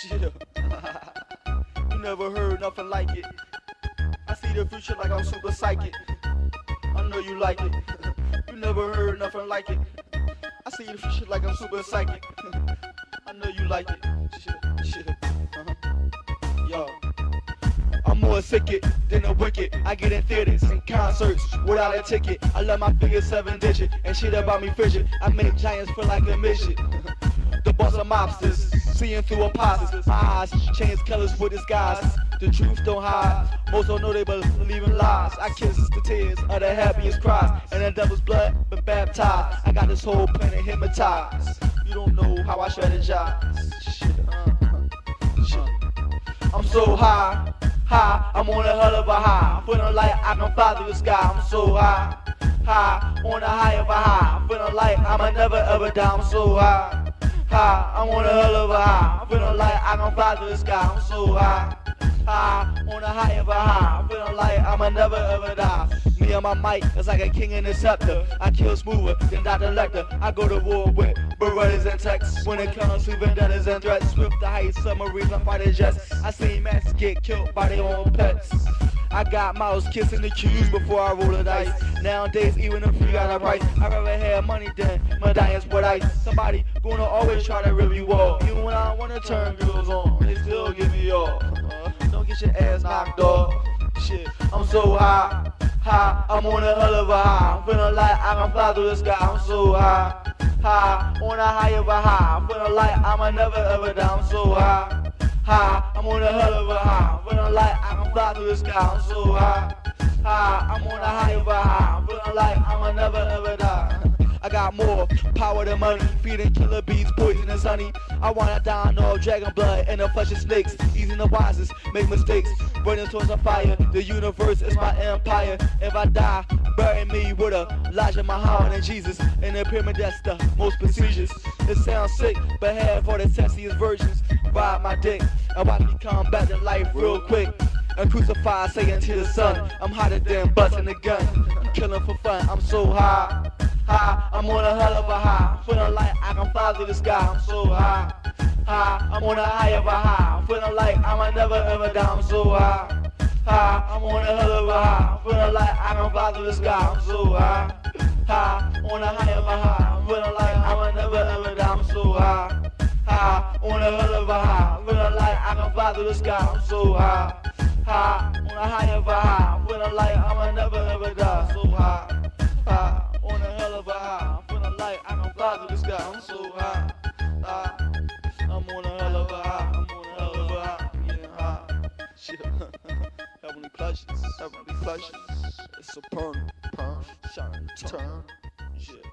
Shit. you never heard nothing like it. I see the future like I'm super psychic. I know you like it. you never heard nothing like it. I see the future like I'm super psychic. I know you like it. Shit, shit. Uh-huh. Yo. I'm more sick than a wicked. I get in theaters and concerts without a ticket. I love my figure seven digit and shit about me fidget. I make giants feel like a midget. the boss of mobsters, seeing through imposters. Eyes change colors for disguise. The truth don't hide. Most don't know they believe in lies. I kiss the tears of the happiest cries. And the devil's blood been baptized. I got this whole planet hypnotized. You don't know how I strategize. Shit, uh, shit. I'm so high high, I'm on a hell of a high. Feeling like I can fly through the sky, I'm so high, high, on a high of a high. I'm Feeling like I'ma never ever die, I'm so high, high, I'm on a hell of a high. Feeling like I can fly through the sky, I'm so high, high, on a high of a high. Feeling like I'ma never ever die. Me and my mic is like a king in a scepter. I kill smoother than Dr. Lecter. I go to war with Berettas and texts. When it comes to vendettas and threats, swift the heights, submarines and fighter jets. I see mats get killed by their own pets. I got mouse kissing the cues before I roll the dice. Nowadays, even if you got a price, I'd rather have money than medallions with ice. Somebody gonna always try to rip you off. Even when I wanna turn girls on, they still give me off. Uh, don't get your ass knocked off. Shit, I'm so high, high. I'm on a hell of a high. I'm feeling like I can fly through the sky. I'm so high, high. On a high of a high. I'm feeling like I'ma never ever die. I'm so high, high. I'm on a hell of a high. I'm feeling like fly through the sky. I'm so high, high. I'm on a high of high. I'm feeling like I'ma never ever die. I got more power than money, feeding killer bees, poisonous honey. I wanna dine off dragon blood and the flesh of snakes. Easing the wisest, make mistakes, burning towards a fire. The universe is my empire. If I die, bury me with a Elijah Muhammad and Jesus. In the pyramid, that's the most prestigious. It sounds sick, but have all the sexiest versions. Ride my dick and watch me come back to life real quick. And crucify, saying to the sun, I'm hotter than busting a gun. I'm Killing for fun, I'm so high high. I'm on a hell of a high. Feeling like I can fly through the sky. I'm so high, high. I'm on a high of a high. Feeling like I'ma never ever die. I'm so high, high. I'm on a hell of a high. Feeling like I can fly through the sky. I'm so high, high. On a high of a high. Feeling like I'ma never ever die. I'm so high, high. On a hell of a high. Feeling like I can fly through the sky. I'm so high, high, on a high of a high. With a light, I'ma never ever die. So high, high, on a hell of a high. With a light, I'ma fly to the sky. I'm so high, high. I'm on a hell of a high. I'm on a hell of a high. Getting high. Shit. Heavenly pleasures, heavenly pleasures. It's a burn, burn, shine, turn. Shit.